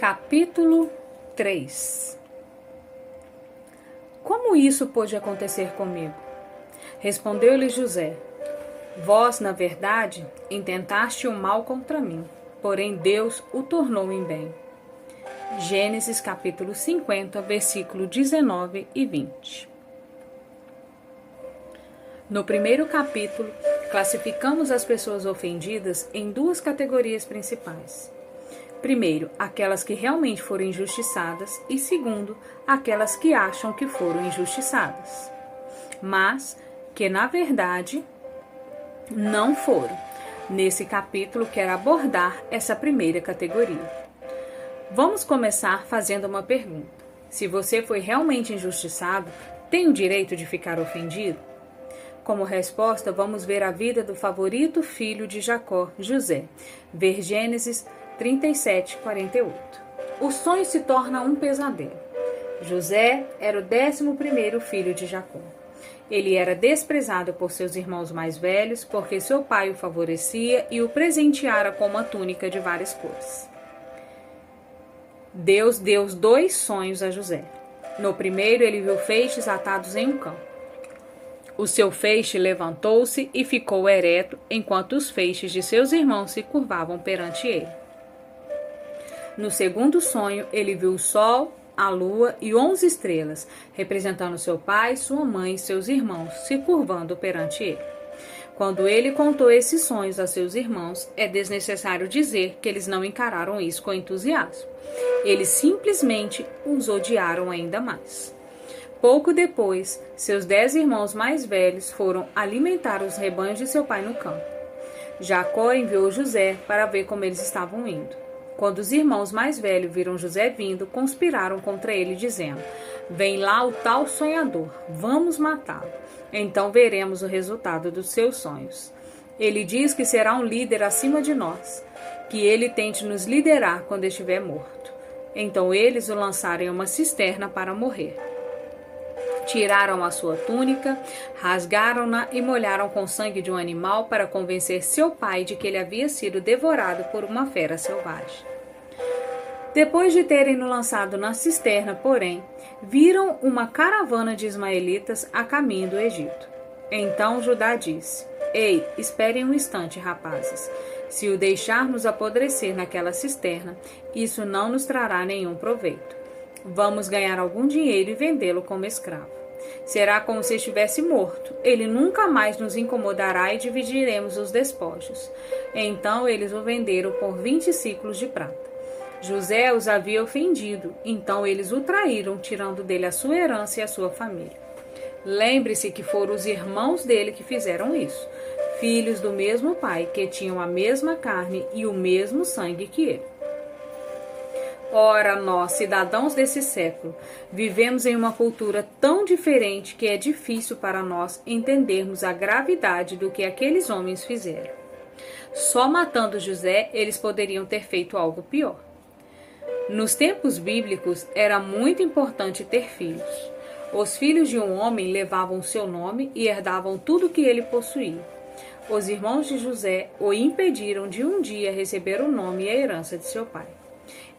Capítulo 3 Como isso pôde acontecer comigo? Respondeu-lhe José: Vós, na verdade, intentaste o mal contra mim, porém Deus o tornou em bem. Gênesis capítulo 50, versículo 19 e 20. No primeiro capítulo, classificamos as pessoas ofendidas em duas categorias principais Primeiro, aquelas que realmente foram injustiçadas, e segundo, aquelas que acham que foram injustiçadas, mas que na verdade não foram. Nesse capítulo, quero abordar essa primeira categoria. Vamos começar fazendo uma pergunta. Se você foi realmente injustiçado, tem o direito de ficar ofendido? Como resposta, vamos ver a vida do favorito filho de Jacó, José. Ver Gênesis 37, 48. O sonho se torna um pesadelo. José era o décimo primeiro filho de Jacó. Ele era desprezado por seus irmãos mais velhos porque seu pai o favorecia e o presenteara com uma túnica de várias cores. Deus deu dois sonhos a José. No primeiro, ele viu feixes atados em um campo. O seu feixe levantou-se e ficou ereto, enquanto os feixes de seus irmãos se curvavam perante ele. No segundo sonho, ele viu o sol, a lua e onze estrelas, representando seu pai, sua mãe e seus irmãos, se curvando perante ele. Quando ele contou esses sonhos a seus irmãos, é desnecessário dizer que eles não encararam isso com entusiasmo. Eles simplesmente os odiaram ainda mais. Pouco depois, seus dez irmãos mais velhos foram alimentar os rebanhos de seu pai no campo. Jacó enviou José para ver como eles estavam indo. Quando os irmãos mais velhos viram José vindo, conspiraram contra ele, dizendo: Vem lá o tal sonhador, vamos matá-lo. Então veremos o resultado dos seus sonhos. Ele diz que será um líder acima de nós, que ele tente nos liderar quando estiver morto. Então eles o lançaram em uma cisterna para morrer. Tiraram a sua túnica, rasgaram-na e molharam com sangue de um animal para convencer seu pai de que ele havia sido devorado por uma fera selvagem. Depois de terem no lançado na cisterna, porém, viram uma caravana de ismaelitas a caminho do Egito. Então Judá disse: Ei, esperem um instante, rapazes. Se o deixarmos apodrecer naquela cisterna, isso não nos trará nenhum proveito. Vamos ganhar algum dinheiro e vendê-lo como escravo. Será como se estivesse morto. Ele nunca mais nos incomodará e dividiremos os despojos. Então eles o venderam por vinte ciclos de prata. José os havia ofendido, então eles o traíram, tirando dele a sua herança e a sua família. Lembre-se que foram os irmãos dele que fizeram isso, filhos do mesmo pai, que tinham a mesma carne e o mesmo sangue que ele. Ora, nós, cidadãos desse século, vivemos em uma cultura tão diferente que é difícil para nós entendermos a gravidade do que aqueles homens fizeram. Só matando José, eles poderiam ter feito algo pior. Nos tempos bíblicos era muito importante ter filhos. Os filhos de um homem levavam seu nome e herdavam tudo que ele possuía. Os irmãos de José o impediram de um dia receber o nome e a herança de seu pai.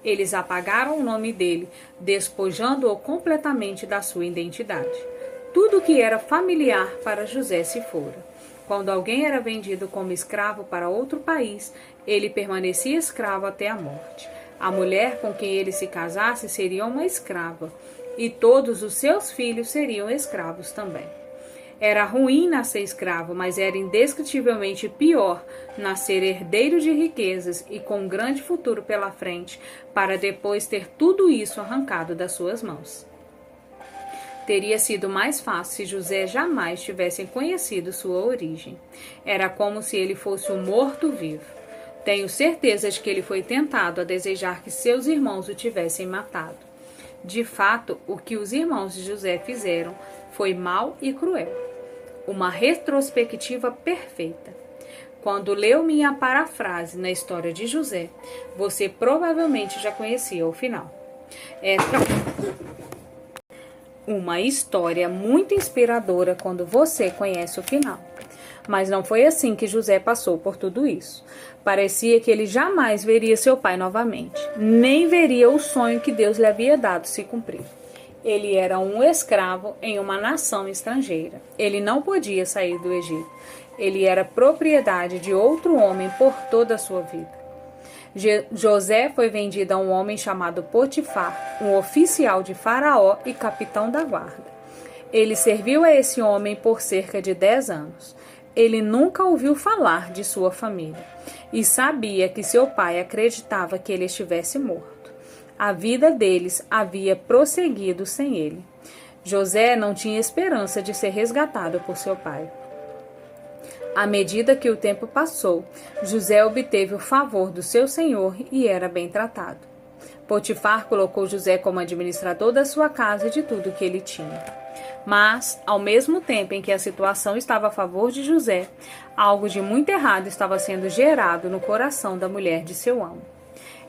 Eles apagaram o nome dele, despojando-o completamente da sua identidade. Tudo que era familiar para José se fora. Quando alguém era vendido como escravo para outro país, ele permanecia escravo até a morte. A mulher com quem ele se casasse seria uma escrava, e todos os seus filhos seriam escravos também. Era ruim nascer escravo, mas era indescritivelmente pior nascer herdeiro de riquezas e com um grande futuro pela frente, para depois ter tudo isso arrancado das suas mãos. Teria sido mais fácil se José jamais tivesse conhecido sua origem. Era como se ele fosse um morto-vivo. Tenho certeza de que ele foi tentado a desejar que seus irmãos o tivessem matado. De fato, o que os irmãos de José fizeram foi mal e cruel. Uma retrospectiva perfeita. Quando leu minha parafrase na história de José, você provavelmente já conhecia o final. É uma história muito inspiradora quando você conhece o final. Mas não foi assim que José passou por tudo isso. Parecia que ele jamais veria seu pai novamente, nem veria o sonho que Deus lhe havia dado se cumprir. Ele era um escravo em uma nação estrangeira. Ele não podia sair do Egito. Ele era propriedade de outro homem por toda a sua vida. José foi vendido a um homem chamado Potifar, um oficial de Faraó e capitão da guarda. Ele serviu a esse homem por cerca de dez anos. Ele nunca ouviu falar de sua família e sabia que seu pai acreditava que ele estivesse morto. A vida deles havia prosseguido sem ele. José não tinha esperança de ser resgatado por seu pai. À medida que o tempo passou, José obteve o favor do seu senhor e era bem tratado. Potifar colocou José como administrador da sua casa e de tudo que ele tinha. Mas, ao mesmo tempo em que a situação estava a favor de José, algo de muito errado estava sendo gerado no coração da mulher de seu amo.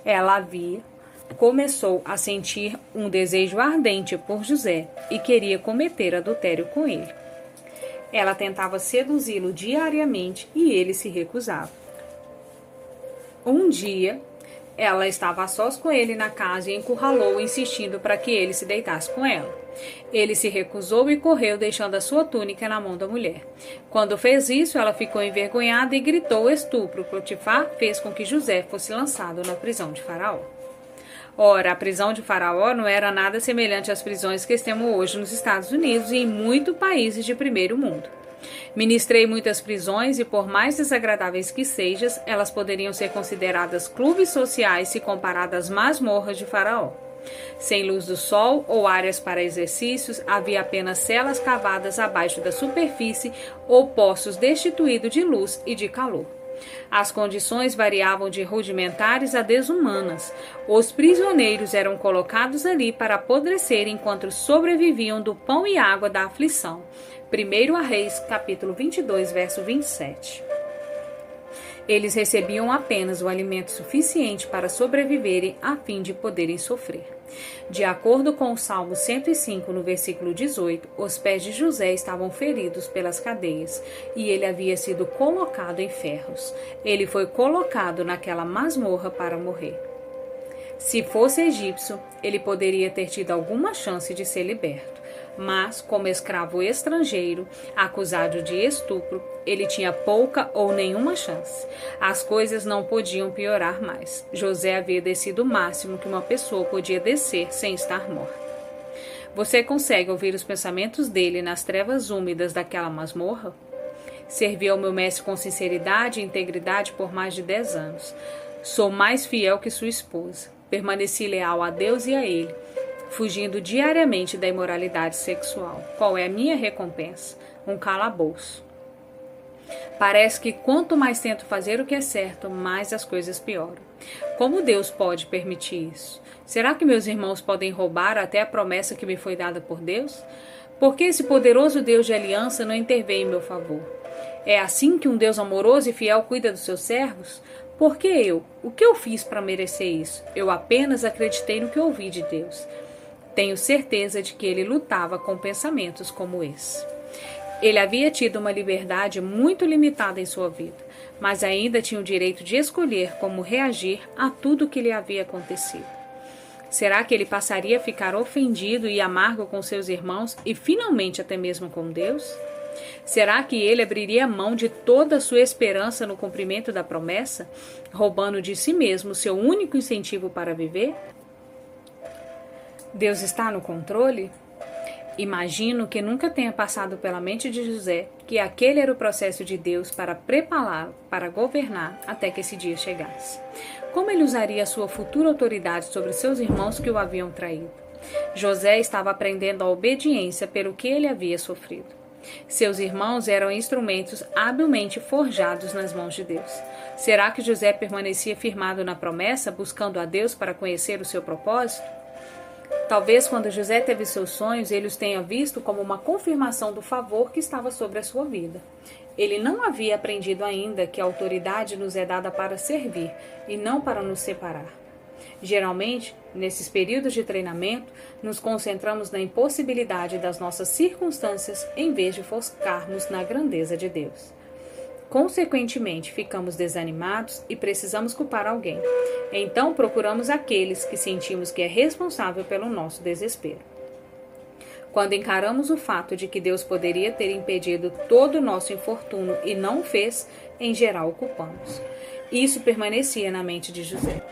Ela havia começou a sentir um desejo ardente por José e queria cometer adultério com ele. Ela tentava seduzi-lo diariamente e ele se recusava. Um dia, ela estava a sós com ele na casa e encurralou, insistindo para que ele se deitasse com ela. Ele se recusou e correu, deixando a sua túnica na mão da mulher. Quando fez isso, ela ficou envergonhada e gritou estupro. Potifar fez com que José fosse lançado na prisão de Faraó. Ora, a prisão de Faraó não era nada semelhante às prisões que temos hoje nos Estados Unidos e em muitos países de primeiro mundo. Ministrei muitas prisões e, por mais desagradáveis que sejam, elas poderiam ser consideradas clubes sociais se comparadas às masmorras de Faraó. Sem luz do sol ou áreas para exercícios, havia apenas celas cavadas abaixo da superfície ou poços destituídos de luz e de calor. As condições variavam de rudimentares a desumanas. Os prisioneiros eram colocados ali para apodrecer enquanto sobreviviam do pão e água da aflição. 1 a Reis, capítulo 22, verso 27. Eles recebiam apenas o alimento suficiente para sobreviverem a fim de poderem sofrer. De acordo com o Salmo 105, no versículo 18, os pés de José estavam feridos pelas cadeias e ele havia sido colocado em ferros. Ele foi colocado naquela masmorra para morrer. Se fosse egípcio, ele poderia ter tido alguma chance de ser liberto mas, como escravo estrangeiro, acusado de estupro, ele tinha pouca ou nenhuma chance. As coisas não podiam piorar mais. José havia descido o máximo que uma pessoa podia descer sem estar morta. Você consegue ouvir os pensamentos dele nas trevas úmidas daquela masmorra? Servi ao meu mestre com sinceridade e integridade por mais de dez anos. Sou mais fiel que sua esposa. Permaneci leal a Deus e a ele fugindo diariamente da imoralidade sexual. Qual é a minha recompensa? Um calabouço. Parece que quanto mais tento fazer o que é certo, mais as coisas pioram. Como Deus pode permitir isso? Será que meus irmãos podem roubar até a promessa que me foi dada por Deus? Por que esse poderoso Deus de aliança não intervém em meu favor? É assim que um Deus amoroso e fiel cuida dos seus servos? Por que eu? O que eu fiz para merecer isso? Eu apenas acreditei no que ouvi de Deus. Tenho certeza de que ele lutava com pensamentos como esse. Ele havia tido uma liberdade muito limitada em sua vida, mas ainda tinha o direito de escolher como reagir a tudo que lhe havia acontecido. Será que ele passaria a ficar ofendido e amargo com seus irmãos e finalmente até mesmo com Deus? Será que ele abriria mão de toda a sua esperança no cumprimento da promessa, roubando de si mesmo seu único incentivo para viver? Deus está no controle? Imagino que nunca tenha passado pela mente de José que aquele era o processo de Deus para prepará-lo para governar até que esse dia chegasse. Como ele usaria a sua futura autoridade sobre seus irmãos que o haviam traído? José estava aprendendo a obediência pelo que ele havia sofrido. Seus irmãos eram instrumentos habilmente forjados nas mãos de Deus. Será que José permanecia firmado na promessa, buscando a Deus para conhecer o seu propósito? Talvez quando José teve seus sonhos, ele os tenha visto como uma confirmação do favor que estava sobre a sua vida. Ele não havia aprendido ainda que a autoridade nos é dada para servir e não para nos separar. Geralmente, nesses períodos de treinamento, nos concentramos na impossibilidade das nossas circunstâncias em vez de focarmos na grandeza de Deus. Consequentemente, ficamos desanimados e precisamos culpar alguém. Então, procuramos aqueles que sentimos que é responsável pelo nosso desespero. Quando encaramos o fato de que Deus poderia ter impedido todo o nosso infortúnio e não fez, em geral o culpamos. Isso permanecia na mente de José.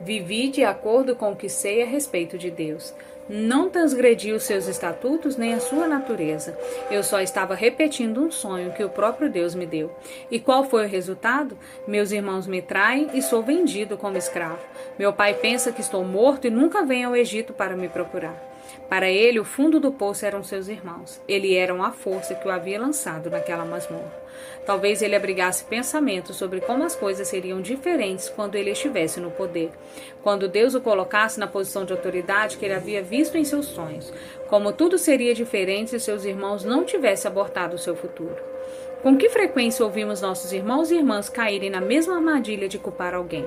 Vivi de acordo com o que sei a respeito de Deus. Não transgredi os seus estatutos nem a sua natureza. Eu só estava repetindo um sonho que o próprio Deus me deu. E qual foi o resultado? Meus irmãos me traem e sou vendido como escravo. Meu pai pensa que estou morto e nunca vem ao Egito para me procurar. Para ele, o fundo do poço eram seus irmãos. Ele era a força que o havia lançado naquela masmorra. Talvez ele abrigasse pensamentos sobre como as coisas seriam diferentes quando ele estivesse no poder. Quando Deus o colocasse na posição de autoridade que ele havia visto em seus sonhos. Como tudo seria diferente se seus irmãos não tivessem abortado o seu futuro. Com que frequência ouvimos nossos irmãos e irmãs caírem na mesma armadilha de culpar alguém?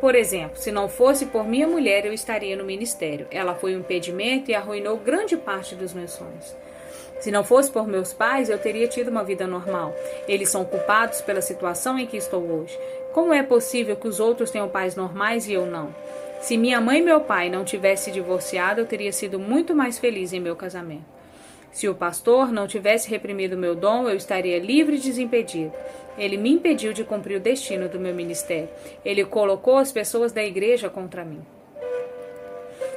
Por exemplo, se não fosse por minha mulher, eu estaria no ministério. Ela foi um impedimento e arruinou grande parte dos meus sonhos. Se não fosse por meus pais, eu teria tido uma vida normal. Eles são culpados pela situação em que estou hoje. Como é possível que os outros tenham pais normais e eu não? Se minha mãe e meu pai não tivessem divorciado, eu teria sido muito mais feliz em meu casamento. Se o pastor não tivesse reprimido meu dom, eu estaria livre e desimpedido. Ele me impediu de cumprir o destino do meu ministério. Ele colocou as pessoas da igreja contra mim.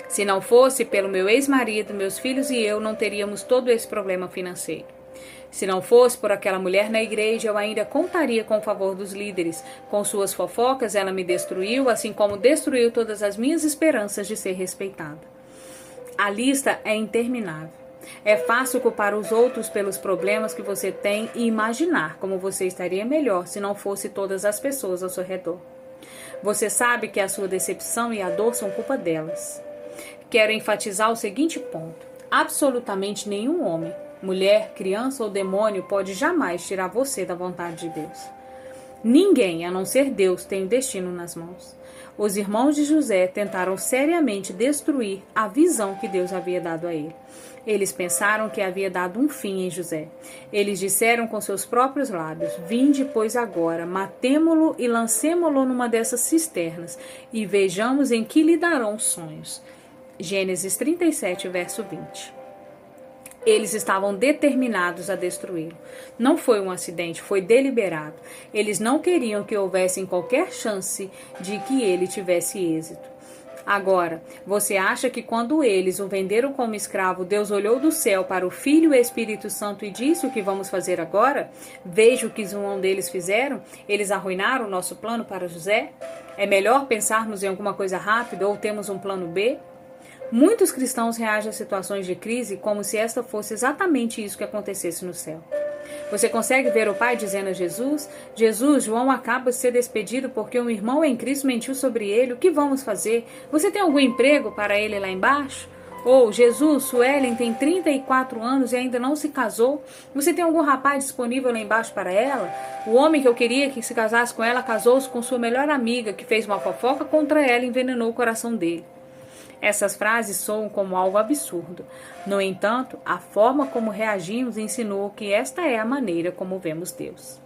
Se não fosse pelo meu ex-marido, meus filhos e eu não teríamos todo esse problema financeiro. Se não fosse por aquela mulher na igreja, eu ainda contaria com o favor dos líderes. Com suas fofocas, ela me destruiu, assim como destruiu todas as minhas esperanças de ser respeitada. A lista é interminável. É fácil culpar os outros pelos problemas que você tem e imaginar como você estaria melhor se não fosse todas as pessoas ao seu redor. Você sabe que a sua decepção e a dor são culpa delas. Quero enfatizar o seguinte ponto: absolutamente nenhum homem, mulher, criança ou demônio pode jamais tirar você da vontade de Deus. Ninguém, a não ser Deus, tem o destino nas mãos. Os irmãos de José tentaram seriamente destruir a visão que Deus havia dado a ele. Eles pensaram que havia dado um fim em José. Eles disseram com seus próprios lábios: Vinde, pois, agora, matemo-lo e lancemo-lo numa dessas cisternas, e vejamos em que lhe darão sonhos. Gênesis 37, verso 20. Eles estavam determinados a destruí-lo. Não foi um acidente, foi deliberado. Eles não queriam que houvesse qualquer chance de que ele tivesse êxito. Agora, você acha que quando eles o venderam como escravo, Deus olhou do céu para o Filho e o Espírito Santo e disse o que vamos fazer agora? Veja o que um deles fizeram. Eles arruinaram o nosso plano para José? É melhor pensarmos em alguma coisa rápida ou temos um plano B? Muitos cristãos reagem a situações de crise como se esta fosse exatamente isso que acontecesse no céu. Você consegue ver o pai dizendo a Jesus: Jesus, João acaba de ser despedido porque um irmão em Cristo mentiu sobre ele. O que vamos fazer? Você tem algum emprego para ele lá embaixo? Ou Jesus, Suelen tem 34 anos e ainda não se casou. Você tem algum rapaz disponível lá embaixo para ela? O homem que eu queria que se casasse com ela casou-se com sua melhor amiga, que fez uma fofoca contra ela e envenenou o coração dele. Essas frases soam como algo absurdo. No entanto, a forma como reagimos ensinou que esta é a maneira como vemos Deus.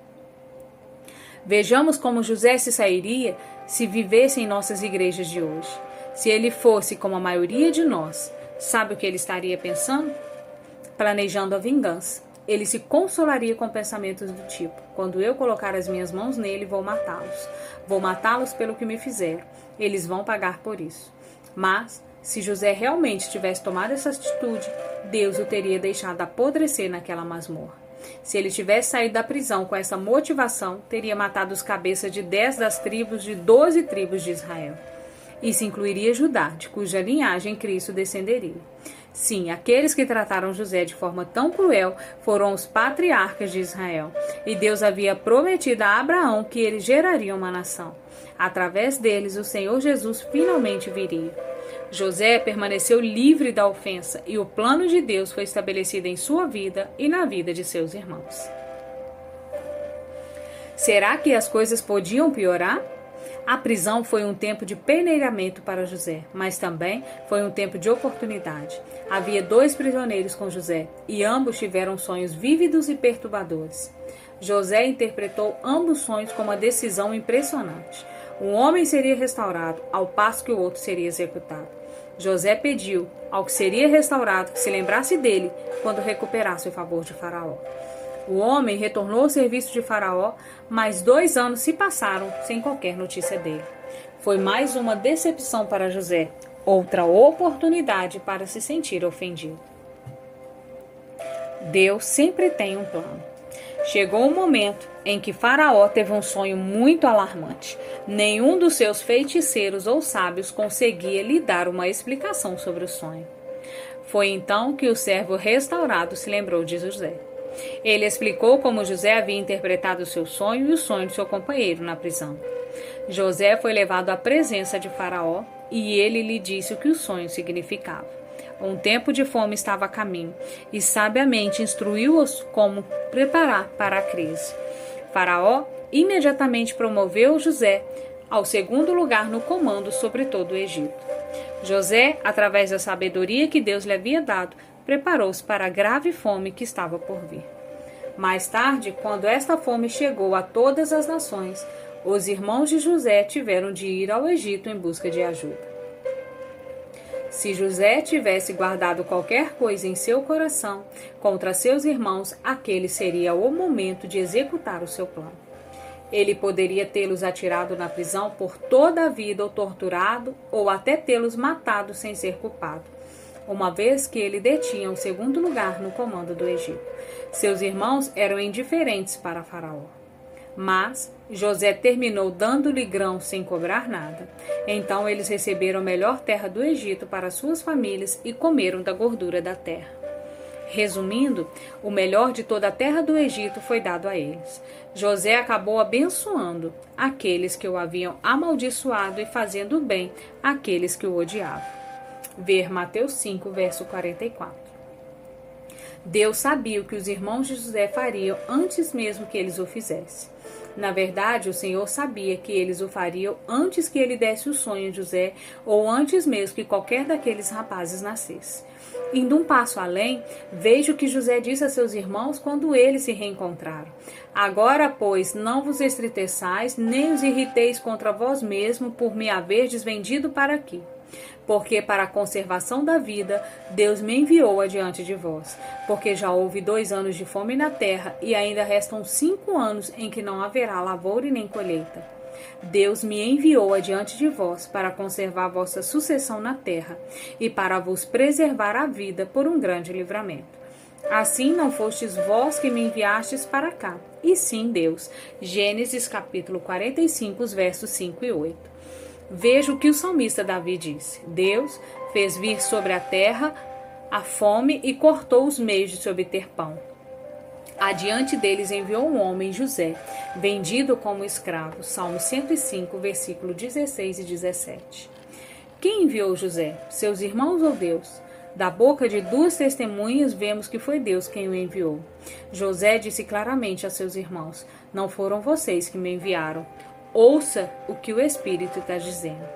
Vejamos como José se sairia se vivesse em nossas igrejas de hoje. Se ele fosse como a maioria de nós, sabe o que ele estaria pensando? Planejando a vingança. Ele se consolaria com pensamentos do tipo: quando eu colocar as minhas mãos nele, vou matá-los. Vou matá-los pelo que me fizeram. Eles vão pagar por isso. Mas se José realmente tivesse tomado essa atitude, Deus o teria deixado apodrecer naquela masmorra. Se ele tivesse saído da prisão com essa motivação, teria matado os cabeças de dez das tribos de doze tribos de Israel. Isso incluiria Judá, de cuja linhagem Cristo descenderia. Sim, aqueles que trataram José de forma tão cruel foram os patriarcas de Israel. E Deus havia prometido a Abraão que eles gerariam uma nação. Através deles, o Senhor Jesus finalmente viria. José permaneceu livre da ofensa e o plano de Deus foi estabelecido em sua vida e na vida de seus irmãos. Será que as coisas podiam piorar? A prisão foi um tempo de peneiramento para José, mas também foi um tempo de oportunidade. Havia dois prisioneiros com José e ambos tiveram sonhos vívidos e perturbadores. José interpretou ambos sonhos com uma decisão impressionante. Um homem seria restaurado, ao passo que o outro seria executado. José pediu ao que seria restaurado que se lembrasse dele quando recuperasse o favor de Faraó. O homem retornou ao serviço de Faraó, mas dois anos se passaram sem qualquer notícia dele. Foi mais uma decepção para José, outra oportunidade para se sentir ofendido. Deus sempre tem um plano. Chegou o momento em que Faraó teve um sonho muito alarmante. Nenhum dos seus feiticeiros ou sábios conseguia lhe dar uma explicação sobre o sonho. Foi então que o servo restaurado se lembrou de José. Ele explicou como José havia interpretado o seu sonho e o sonho de seu companheiro na prisão. José foi levado à presença de Faraó e ele lhe disse o que o sonho significava. Um tempo de fome estava a caminho e sabiamente instruiu-os como preparar para a crise. Faraó imediatamente promoveu José ao segundo lugar no comando sobre todo o Egito. José, através da sabedoria que Deus lhe havia dado, preparou-se para a grave fome que estava por vir. Mais tarde, quando esta fome chegou a todas as nações, os irmãos de José tiveram de ir ao Egito em busca de ajuda. Se José tivesse guardado qualquer coisa em seu coração contra seus irmãos, aquele seria o momento de executar o seu plano. Ele poderia tê-los atirado na prisão por toda a vida ou torturado, ou até tê-los matado sem ser culpado, uma vez que ele detinha o segundo lugar no comando do Egito. Seus irmãos eram indiferentes para Faraó. Mas José terminou dando-lhe grão sem cobrar nada. Então eles receberam a melhor terra do Egito para suas famílias e comeram da gordura da terra. Resumindo, o melhor de toda a terra do Egito foi dado a eles. José acabou abençoando aqueles que o haviam amaldiçoado e fazendo bem àqueles que o odiavam. Ver Mateus 5, verso 44. Deus sabia o que os irmãos de José fariam antes mesmo que eles o fizessem. Na verdade, o Senhor sabia que eles o fariam antes que ele desse o sonho a José, ou antes mesmo que qualquer daqueles rapazes nascesse. Indo um passo além, veja o que José disse a seus irmãos quando eles se reencontraram. Agora, pois, não vos estriteçais, nem os irriteis contra vós mesmo por me haverdes vendido para aqui porque para a conservação da vida Deus me enviou adiante de vós. Porque já houve dois anos de fome na terra e ainda restam cinco anos em que não haverá lavoura e nem colheita. Deus me enviou adiante de vós para conservar vossa sucessão na terra e para vos preservar a vida por um grande livramento. Assim não fostes vós que me enviastes para cá, e sim Deus. Gênesis capítulo 45, versos 5 e 8. Veja o que o salmista Davi disse: Deus fez vir sobre a terra a fome e cortou os meios de se obter pão. Adiante deles enviou um homem, José, vendido como escravo. Salmo 105, versículo 16 e 17. Quem enviou José? Seus irmãos ou Deus? Da boca de duas testemunhas vemos que foi Deus quem o enviou. José disse claramente a seus irmãos: Não foram vocês que me enviaram, Ouça o que o Espírito está dizendo.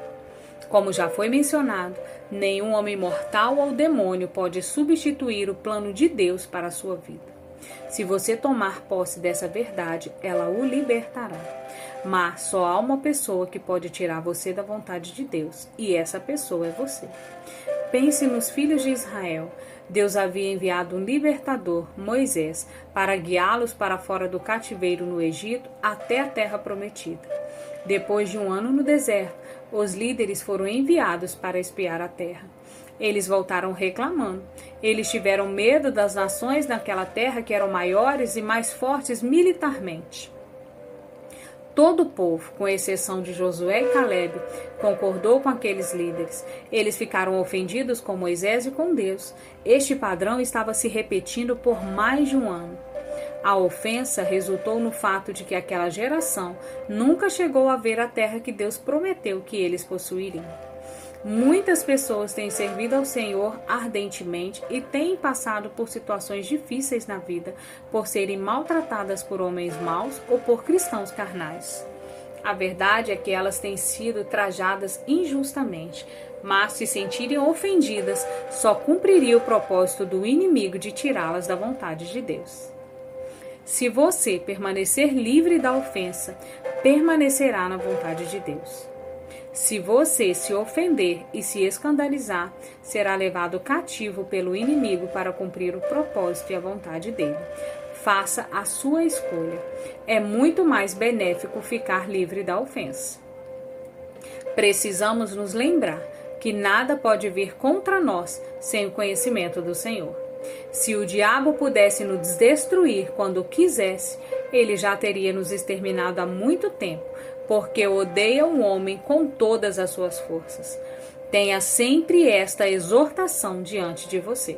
Como já foi mencionado, nenhum homem mortal ou demônio pode substituir o plano de Deus para a sua vida. Se você tomar posse dessa verdade, ela o libertará. Mas só há uma pessoa que pode tirar você da vontade de Deus, e essa pessoa é você. Pense nos filhos de Israel. Deus havia enviado um libertador, Moisés, para guiá-los para fora do cativeiro no Egito até a terra prometida. Depois de um ano no deserto, os líderes foram enviados para espiar a terra. Eles voltaram reclamando. Eles tiveram medo das nações naquela terra que eram maiores e mais fortes militarmente. Todo o povo, com exceção de Josué e Caleb, concordou com aqueles líderes. Eles ficaram ofendidos com Moisés e com Deus. Este padrão estava se repetindo por mais de um ano. A ofensa resultou no fato de que aquela geração nunca chegou a ver a terra que Deus prometeu que eles possuiriam. Muitas pessoas têm servido ao Senhor ardentemente e têm passado por situações difíceis na vida por serem maltratadas por homens maus ou por cristãos carnais. A verdade é que elas têm sido trajadas injustamente, mas se sentirem ofendidas, só cumpriria o propósito do inimigo de tirá-las da vontade de Deus. Se você permanecer livre da ofensa, permanecerá na vontade de Deus. Se você se ofender e se escandalizar, será levado cativo pelo inimigo para cumprir o propósito e a vontade dele. Faça a sua escolha. É muito mais benéfico ficar livre da ofensa. Precisamos nos lembrar que nada pode vir contra nós sem o conhecimento do Senhor. Se o diabo pudesse nos destruir quando quisesse, ele já teria nos exterminado há muito tempo, porque odeia o homem com todas as suas forças. Tenha sempre esta exortação diante de você.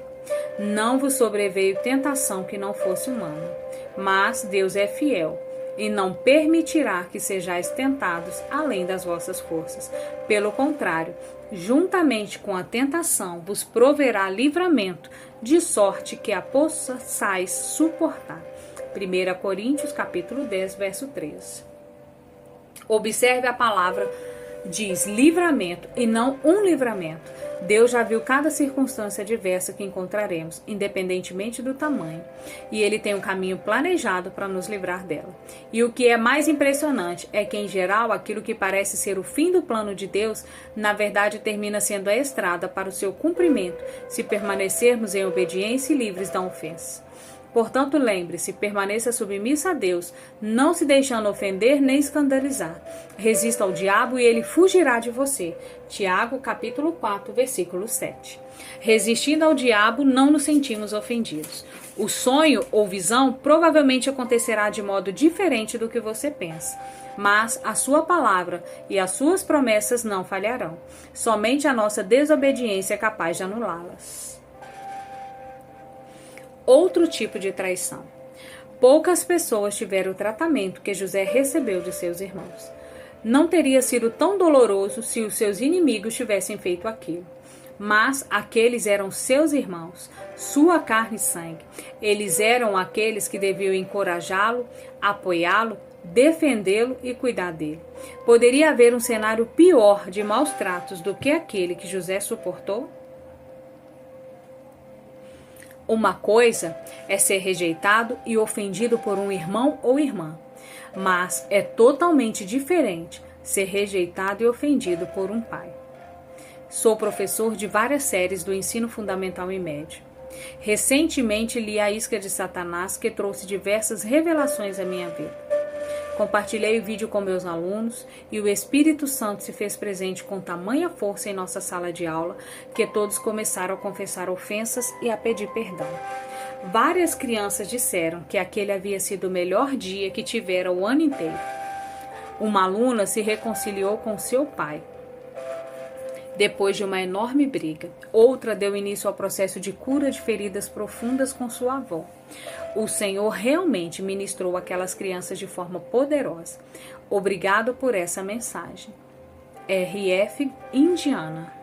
Não vos sobreveio tentação que não fosse humana, mas Deus é fiel e não permitirá que sejais tentados além das vossas forças. Pelo contrário, juntamente com a tentação vos proverá livramento, de sorte que a possais suportar. 1 Coríntios capítulo 10, verso 13. Observe a palavra diz livramento e não um livramento. Deus já viu cada circunstância diversa que encontraremos, independentemente do tamanho, e Ele tem um caminho planejado para nos livrar dela. E o que é mais impressionante é que, em geral, aquilo que parece ser o fim do plano de Deus, na verdade termina sendo a estrada para o seu cumprimento, se permanecermos em obediência e livres da ofensa. Portanto, lembre-se, permaneça submissa a Deus, não se deixando ofender nem escandalizar. Resista ao diabo e ele fugirá de você. Tiago, capítulo 4, versículo 7. Resistindo ao diabo, não nos sentimos ofendidos. O sonho ou visão provavelmente acontecerá de modo diferente do que você pensa. Mas a sua palavra e as suas promessas não falharão. Somente a nossa desobediência é capaz de anulá-las outro tipo de traição. Poucas pessoas tiveram o tratamento que José recebeu de seus irmãos. Não teria sido tão doloroso se os seus inimigos tivessem feito aquilo. Mas aqueles eram seus irmãos, sua carne e sangue. Eles eram aqueles que deviam encorajá-lo, apoiá-lo, defendê-lo e cuidar dele. Poderia haver um cenário pior de maus tratos do que aquele que José suportou? Uma coisa é ser rejeitado e ofendido por um irmão ou irmã, mas é totalmente diferente ser rejeitado e ofendido por um pai. Sou professor de várias séries do ensino fundamental e médio. Recentemente li A Isca de Satanás, que trouxe diversas revelações à minha vida. Compartilhei o vídeo com meus alunos e o Espírito Santo se fez presente com tamanha força em nossa sala de aula que todos começaram a confessar ofensas e a pedir perdão. Várias crianças disseram que aquele havia sido o melhor dia que tiveram o ano inteiro. Uma aluna se reconciliou com seu pai depois de uma enorme briga. Outra deu início ao processo de cura de feridas profundas com sua avó. O Senhor realmente ministrou aquelas crianças de forma poderosa. Obrigado por essa mensagem. R.F. Indiana